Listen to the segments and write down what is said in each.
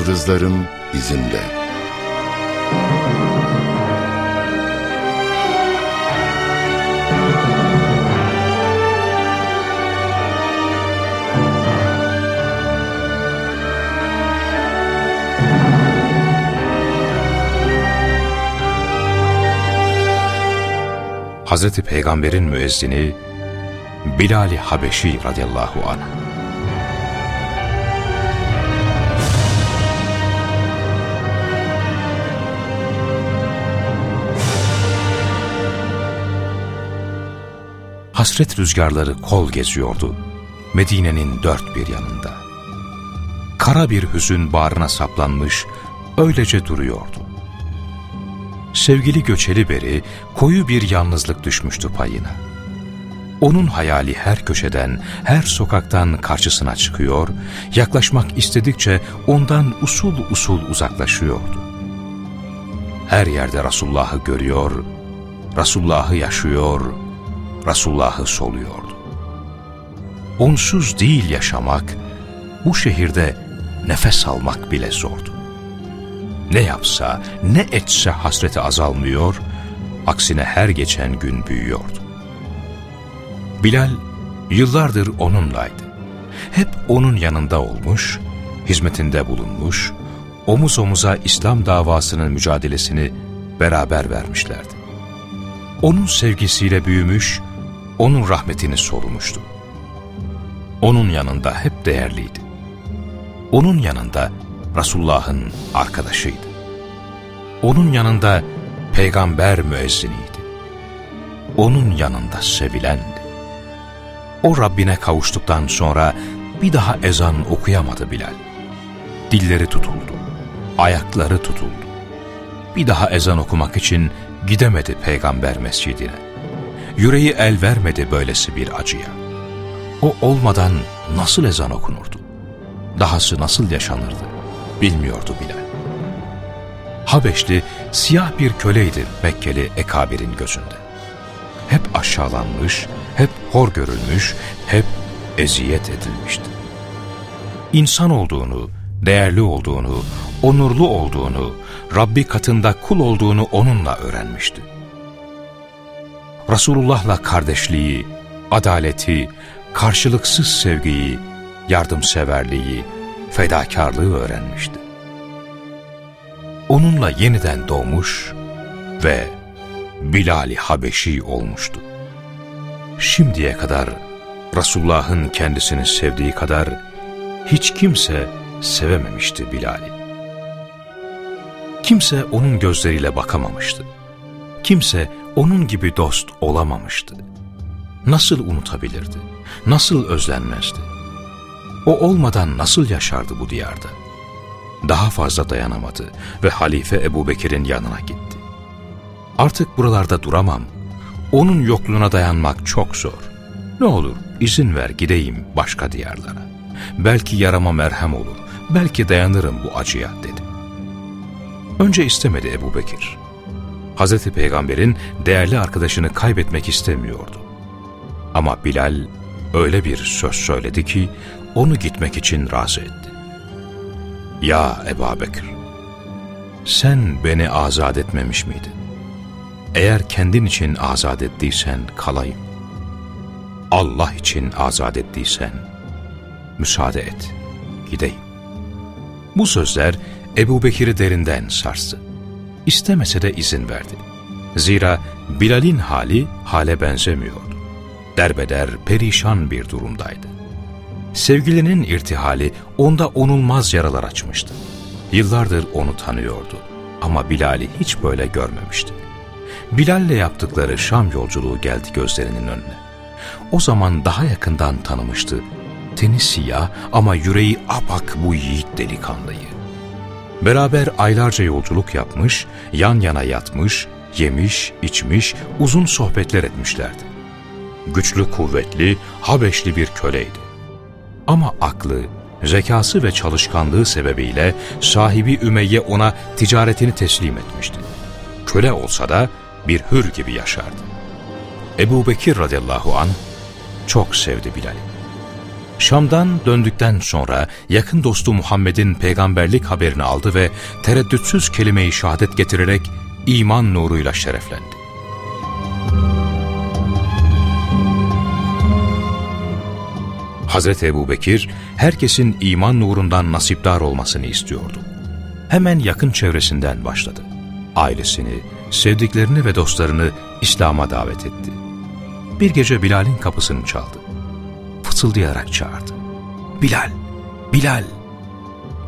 Yıldızların izinde. Hazreti Peygamber'in müezzini Bilal-i Habeşi radıyallahu anh. Hasret rüzgarları kol geziyordu Medine'nin dört bir yanında. Kara bir hüzün bağrına saplanmış, öylece duruyordu. Sevgili göçeli beri koyu bir yalnızlık düşmüştü payına. Onun hayali her köşeden, her sokaktan karşısına çıkıyor, yaklaşmak istedikçe ondan usul usul uzaklaşıyordu. Her yerde Resulullah'ı görüyor, Resulullah'ı yaşıyor, Resulullah'ı soluyordu. Onsuz değil yaşamak, bu şehirde nefes almak bile zordu. Ne yapsa, ne etse hasreti azalmıyor, aksine her geçen gün büyüyordu. Bilal yıllardır onunlaydı. Hep onun yanında olmuş, hizmetinde bulunmuş, omuz omuza İslam davasının mücadelesini beraber vermişlerdi. Onun sevgisiyle büyümüş, onun rahmetini solumuştu. Onun yanında hep değerliydi. Onun yanında Resulullah'ın arkadaşıydı. Onun yanında peygamber müezziniydi. Onun yanında sevilendi. O Rabbine kavuştuktan sonra bir daha ezan okuyamadı Bilal. Dilleri tutuldu, ayakları tutuldu. Bir daha ezan okumak için gidemedi peygamber mescidine. Yüreği el vermedi böylesi bir acıya. O olmadan nasıl ezan okunurdu? Dahası nasıl yaşanırdı? Bilmiyordu Bilal. Habeşli siyah bir köleydi Mekkeli Ekabir'in gözünde. Hep aşağılanmış, hep hor görülmüş, hep eziyet edilmişti. İnsan olduğunu, değerli olduğunu, onurlu olduğunu, Rabbi katında kul olduğunu onunla öğrenmişti. Resulullah'la kardeşliği, adaleti, karşılıksız sevgiyi, yardımseverliği, fedakarlığı öğrenmişti. Onunla yeniden doğmuş ve Bilal-i Habeşi olmuştu. Şimdiye kadar Resulullah'ın kendisini sevdiği kadar hiç kimse sevememişti Bilal'i. Kimse onun gözleriyle bakamamıştı. Kimse onun gibi dost olamamıştı. Nasıl unutabilirdi? Nasıl özlenmezdi? O olmadan nasıl yaşardı bu diyarda? Daha fazla dayanamadı ve Halife Ebu Bekir'in yanına gitti. Artık buralarda duramam. Onun yokluğuna dayanmak çok zor. Ne olur izin ver gideyim başka diyarlara. Belki yarama merhem olur. Belki dayanırım bu acıya dedi. Önce istemedi Ebu Bekir. Hazreti Peygamber'in değerli arkadaşını kaybetmek istemiyordu. Ama Bilal öyle bir söz söyledi ki onu gitmek için razı etti. Ya Ebu Bekir, sen beni azat etmemiş miydin? Eğer kendin için azat ettiysen kalayım. Allah için azat ettiysen müsaade et, gideyim. Bu sözler Ebu Bekir'i derinden sarstı. İstemese de izin verdi. Zira Bilal'in hali hale benzemiyordu. Derbeder, perişan bir durumdaydı. Sevgilinin irtihali onda onulmaz yaralar açmıştı. Yıllardır onu tanıyordu ama Bilal'i hiç böyle görmemişti. Bilal'le yaptıkları Şam yolculuğu geldi gözlerinin önüne. O zaman daha yakından tanımıştı. Teni siyah ama yüreği apak bu yiğit delikanlıyı. Beraber aylarca yolculuk yapmış, yan yana yatmış, yemiş, içmiş, uzun sohbetler etmişlerdi. Güçlü, kuvvetli, Habeşli bir köleydi. Ama aklı, zekası ve çalışkanlığı sebebiyle sahibi Ümeyye ona ticaretini teslim etmişti. Köle olsa da bir hür gibi yaşardı. Ebu Bekir radıyallahu an çok sevdi Bilal'i. Şam'dan döndükten sonra yakın dostu Muhammed'in peygamberlik haberini aldı ve tereddütsüz kelime-i şehadet getirerek iman nuruyla şereflendi. Hazreti Ebu Bekir, herkesin iman nurundan nasipdar olmasını istiyordu. Hemen yakın çevresinden başladı. Ailesini, sevdiklerini ve dostlarını İslam'a davet etti. Bir gece Bilal'in kapısını çaldı. Fısıldayarak çağırdı. Bilal, Bilal.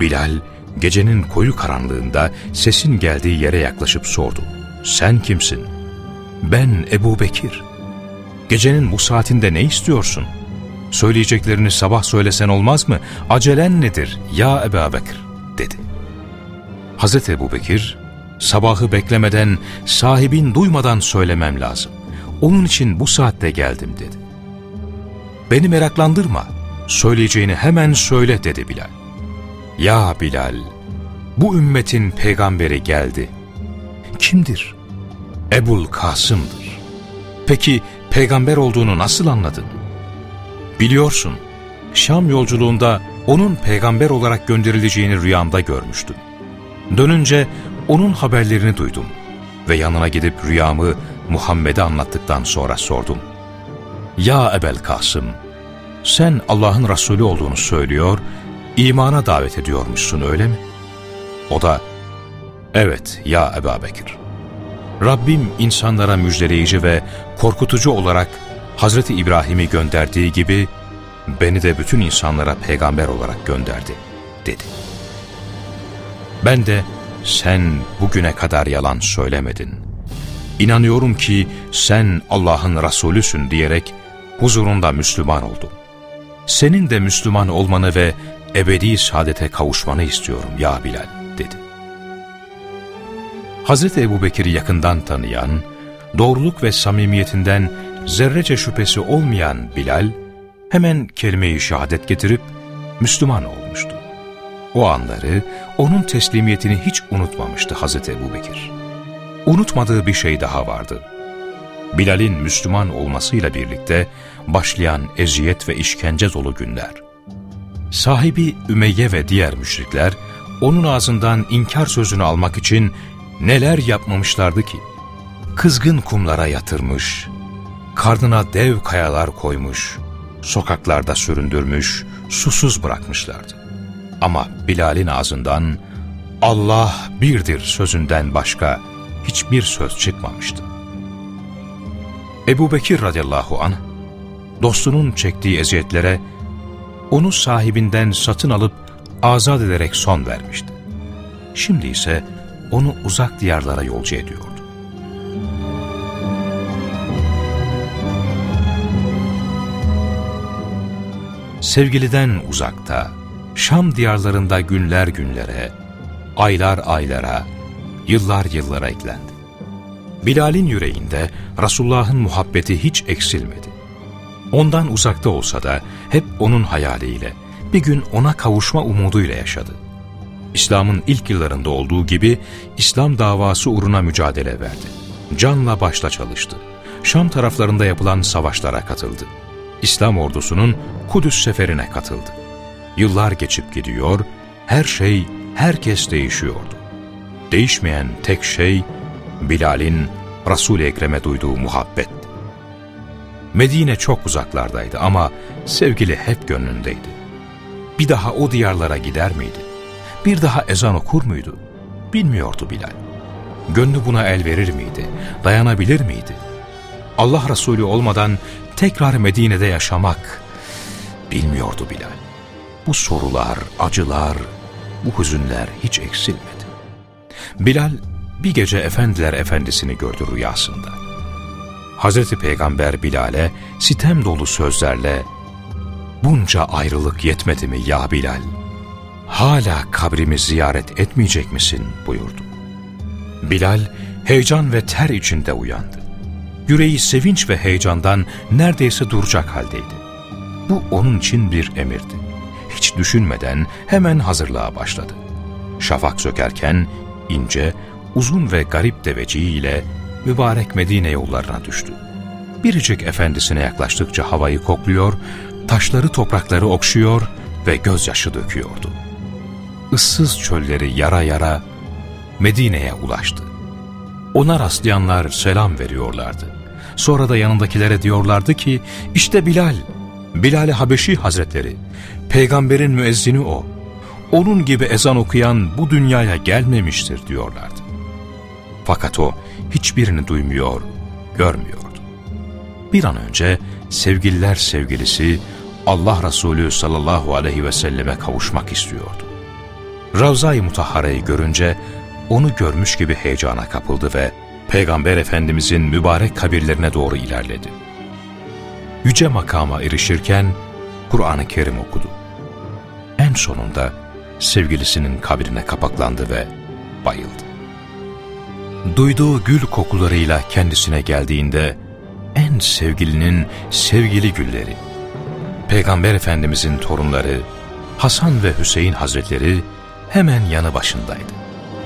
Bilal, gecenin koyu karanlığında sesin geldiği yere yaklaşıp sordu. Sen kimsin? Ben Ebu Bekir. Gecenin bu saatinde ne istiyorsun? Söyleyeceklerini sabah söylesen olmaz mı? Acelen nedir ya Ebu Bekir? dedi. Hazreti Ebu Bekir, sabahı beklemeden, sahibin duymadan söylemem lazım. Onun için bu saatte geldim dedi. Beni meraklandırma, söyleyeceğini hemen söyle dedi Bilal. Ya Bilal, bu ümmetin peygamberi geldi. Kimdir? Ebul Kasım'dır. Peki peygamber olduğunu nasıl anladın? Biliyorsun, Şam yolculuğunda onun peygamber olarak gönderileceğini rüyamda görmüştüm. Dönünce onun haberlerini duydum ve yanına gidip rüyamı Muhammed'e anlattıktan sonra sordum. Ya Ebel Kasım, sen Allah'ın Resulü olduğunu söylüyor, imana davet ediyormuşsun öyle mi? O da, evet ya Ebu Bekir. Rabbim insanlara müjdeleyici ve korkutucu olarak Hazreti İbrahim'i gönderdiği gibi beni de bütün insanlara peygamber olarak gönderdi, dedi. Ben de sen bugüne kadar yalan söylemedin. İnanıyorum ki sen Allah'ın Resulüsün diyerek huzurunda Müslüman oldum. Senin de Müslüman olmanı ve ebedi saadete kavuşmanı istiyorum ya Bilal dedi. Hazreti Ebu Bekir'i yakından tanıyan, doğruluk ve samimiyetinden zerrece şüphesi olmayan Bilal, hemen kelime-i şehadet getirip Müslüman olmuştu. O anları, onun teslimiyetini hiç unutmamıştı Hazreti Ebu Bekir. Unutmadığı bir şey daha vardı. Bilal'in Müslüman olmasıyla birlikte başlayan eziyet ve işkence dolu günler. Sahibi Ümeyye ve diğer müşrikler, onun ağzından inkar sözünü almak için neler yapmamışlardı ki? Kızgın kumlara yatırmış, karnına dev kayalar koymuş, sokaklarda süründürmüş, susuz bırakmışlardı. Ama Bilal'in ağzından Allah birdir sözünden başka hiçbir söz çıkmamıştı. Ebu Bekir radıyallahu anh, dostunun çektiği eziyetlere onu sahibinden satın alıp azat ederek son vermişti. Şimdi ise onu uzak diyarlara yolcu ediyordu. Sevgiliden uzakta, Şam diyarlarında günler günlere, aylar aylara, yıllar yıllara eklendi. Bilal'in yüreğinde Resulullah'ın muhabbeti hiç eksilmedi. Ondan uzakta olsa da hep onun hayaliyle, bir gün ona kavuşma umuduyla yaşadı. İslam'ın ilk yıllarında olduğu gibi İslam davası uğruna mücadele verdi. Canla başla çalıştı. Şam taraflarında yapılan savaşlara katıldı. İslam ordusunun Kudüs seferine katıldı. Yıllar geçip gidiyor, her şey, herkes değişiyordu. Değişmeyen tek şey, Bilal'in Resul-i Ekrem'e duyduğu muhabbet. Medine çok uzaklardaydı ama sevgili hep gönlündeydi. Bir daha o diyarlara gider miydi? Bir daha ezan okur muydu? Bilmiyordu Bilal. Gönlü buna el verir miydi? Dayanabilir miydi? Allah Resulü olmadan tekrar Medine'de yaşamak bilmiyordu Bilal. Bu sorular, acılar, bu hüzünler hiç eksilmedi. Bilal bir gece efendiler efendisini gördü rüyasında. Hazreti Peygamber Bilal'e sitem dolu sözlerle bunca ayrılık yetmedi mi ya Bilal? Hala kabrimi ziyaret etmeyecek misin buyurdu. Bilal heyecan ve ter içinde uyandı. Yüreği sevinç ve heyecandan neredeyse duracak haldeydi. Bu onun için bir emirdi. Hiç düşünmeden hemen hazırlığa başladı. Şafak sökerken ince, uzun ve garip deveciğiyle mübarek Medine yollarına düştü. Biricik efendisine yaklaştıkça havayı kokluyor, taşları toprakları okşuyor ve gözyaşı döküyordu. Issız çölleri yara yara Medine'ye ulaştı. Ona rastlayanlar selam veriyorlardı. Sonra da yanındakilere diyorlardı ki, işte Bilal, Bilal-i Habeşi Hazretleri, peygamberin müezzini o. Onun gibi ezan okuyan bu dünyaya gelmemiştir diyorlardı. Fakat o hiçbirini duymuyor, görmüyordu. Bir an önce sevgililer sevgilisi Allah Resulü sallallahu aleyhi ve selleme kavuşmak istiyordu. Ravza-i Mutahhare'yi görünce onu görmüş gibi heyecana kapıldı ve Peygamber Efendimizin mübarek kabirlerine doğru ilerledi. Yüce makama erişirken Kur'an-ı Kerim okudu. En sonunda sevgilisinin kabrine kapaklandı ve bayıldı. Duyduğu gül kokularıyla kendisine geldiğinde en sevgilinin sevgili gülleri, Peygamber Efendimizin torunları Hasan ve Hüseyin Hazretleri hemen yanı başındaydı.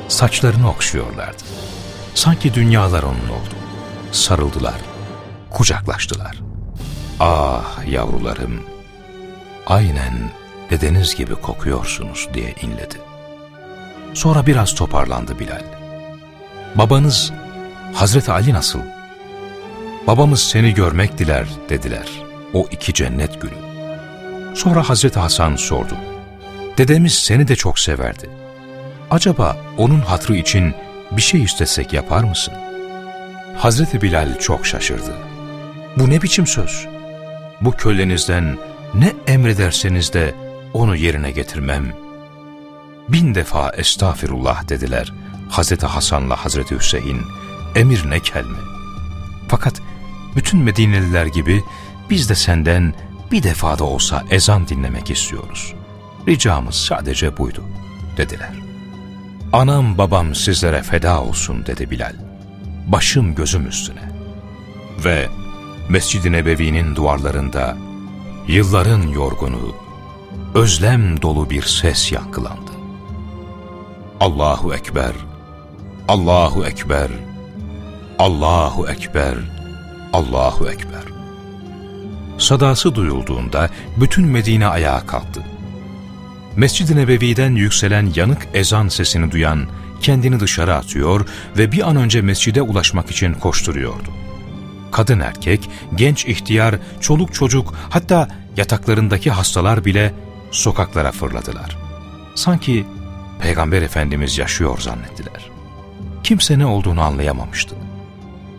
Saçlarını okşuyorlardı. Sanki dünyalar onun oldu. Sarıldılar, kucaklaştılar. Ah yavrularım, aynen dedeniz gibi kokuyorsunuz diye inledi. Sonra biraz toparlandı Bilal. Babanız Hazreti Ali nasıl? Babamız seni görmek diler dediler o iki cennet günü. Sonra Hazreti Hasan sordu. Dedemiz seni de çok severdi. Acaba onun hatrı için bir şey istesek yapar mısın? Hazreti Bilal çok şaşırdı. Bu ne biçim söz? Bu kölenizden ne emrederseniz de onu yerine getirmem. Bin defa estağfirullah dediler Hazreti Hasan'la Hazreti Hüseyin. Emir ne kelme. Fakat bütün Medineliler gibi biz de senden bir defada olsa ezan dinlemek istiyoruz. Ricamız sadece buydu, dediler. Anam babam sizlere feda olsun dedi Bilal. Başım gözüm üstüne. Ve Mescid-i Nebevi'nin duvarlarında yılların yorgunu, özlem dolu bir ses yankılandı. Allahu Ekber, Allahu Ekber, Allahu Ekber, Allahu Ekber. Sadası duyulduğunda bütün Medine ayağa kalktı. Mescid-i Nebevi'den yükselen yanık ezan sesini duyan kendini dışarı atıyor ve bir an önce mescide ulaşmak için koşturuyordu. Kadın erkek, genç ihtiyar, çoluk çocuk hatta yataklarındaki hastalar bile sokaklara fırladılar. Sanki Peygamber Efendimiz yaşıyor zannettiler. Kimse ne olduğunu anlayamamıştı.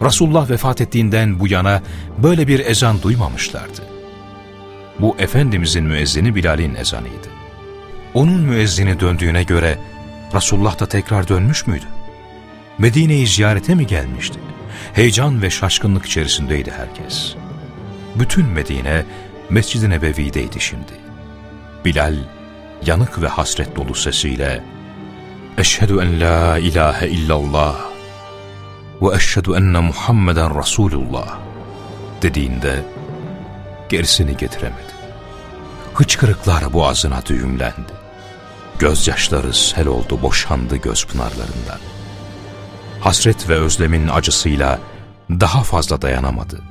Resulullah vefat ettiğinden bu yana böyle bir ezan duymamışlardı. Bu Efendimizin müezzini Bilal'in ezanıydı. Onun müezzini döndüğüne göre Resulullah da tekrar dönmüş müydü? Medine'yi ziyarete mi gelmişti? Heyecan ve şaşkınlık içerisindeydi herkes. Bütün Medine Mescid-i Nebevi'deydi şimdi. Bilal yanık ve hasret dolu sesiyle Eşhedü en la ilahe illallah ve eşhedü enne Muhammeden Resulullah dediğinde gerisini getiremedi. Hıçkırıklar boğazına düğümlendi. Gözyaşları sel oldu boşandı göz pınarlarından. Hasret ve özlemin acısıyla daha fazla dayanamadı.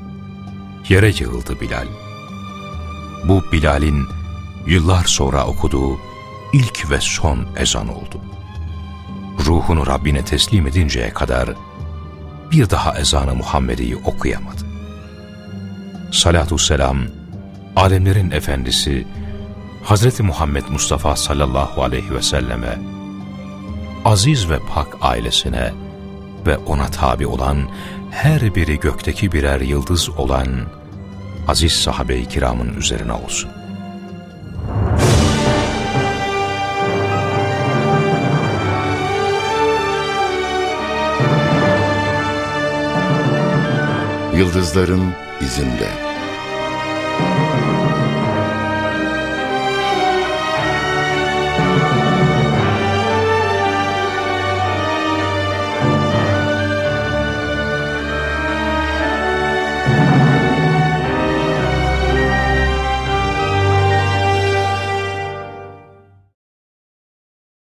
Yere yığıldı Bilal. Bu Bilal'in yıllar sonra okuduğu ilk ve son ezan oldu. Ruhunu Rabbine teslim edinceye kadar bir daha ezanı Muhammedi'yi okuyamadı. Salatü selam, alemlerin efendisi Hazreti Muhammed Mustafa sallallahu aleyhi ve selleme, aziz ve pak ailesine ve ona tabi olan her biri gökteki birer yıldız olan aziz sahabe-i kiramın üzerine olsun. Yıldızların izinde.